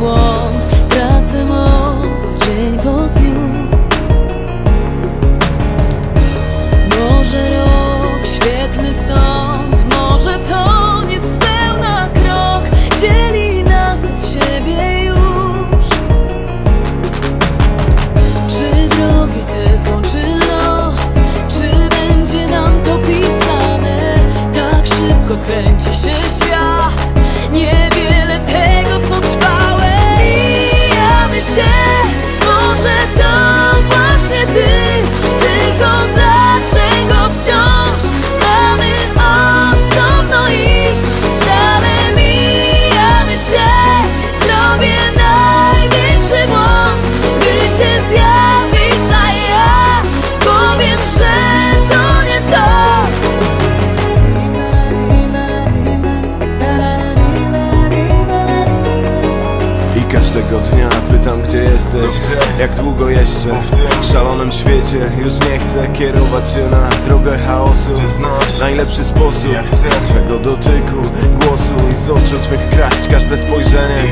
wall Każdego dnia pytam gdzie jesteś Jak długo jeszcze? W szalonym świecie Już nie chcę kierować się na drogę chaosu. Najlepszy sposób Twego dotyku, głosu I z oczu twych kraść. Każde spojrzenie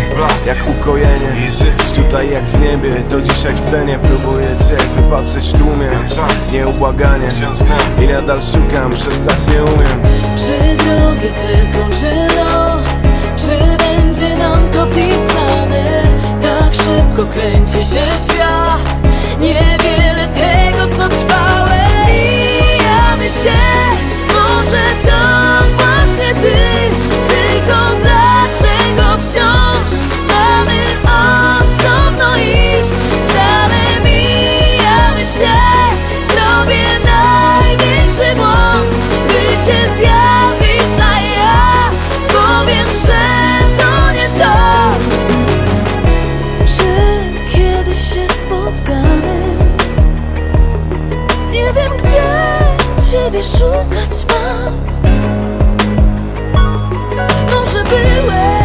Jak ukojenie. Tutaj jak w niebie, to dzisiaj w cenie. Próbuję cię wypatrzeć w tłumie. Nieubłaganie. I nadal szukam, przestać nie umiem. Czy drogi te są, czy los? Czy szybko kręci się świat. Nie ciebie szukać mam Może byłem